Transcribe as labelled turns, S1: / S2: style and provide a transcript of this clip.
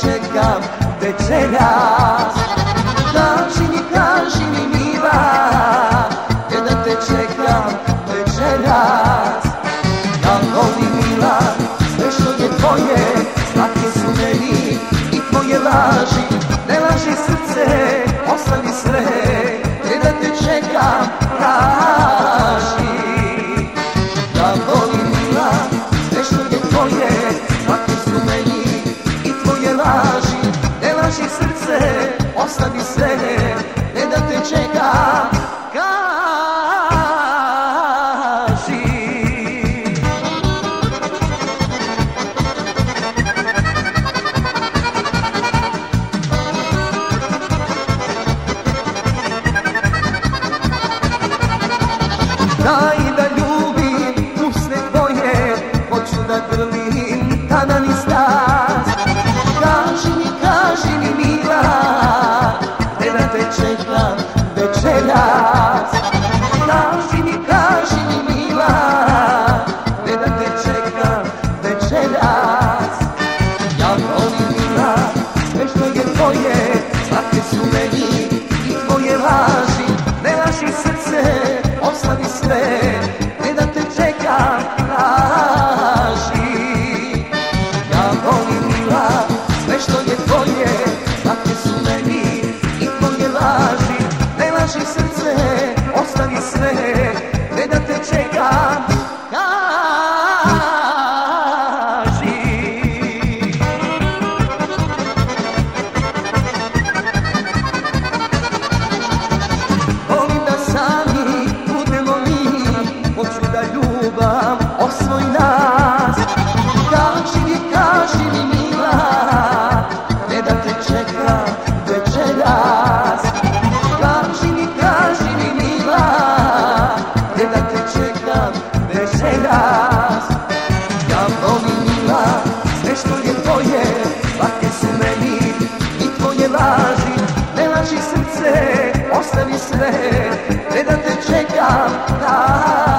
S1: čekam večeras Kaži mi, kaži mi mila Gde da te čekam večeras Ja volim mila sve što je tvoje Slatke su meni i tvoje laži Znaj da ljubim u tvoje Hoću da grlim tada ni stas Kaži mi, kaži mi mila Ne da te čekam večeras. Kaži mi, kaži mi mila Ne da te čekam večeras. Ja volim mila sve što je tvoje Slatke su meni laži Ne laži srce, ostavi sve. Ne da te čekam, daj.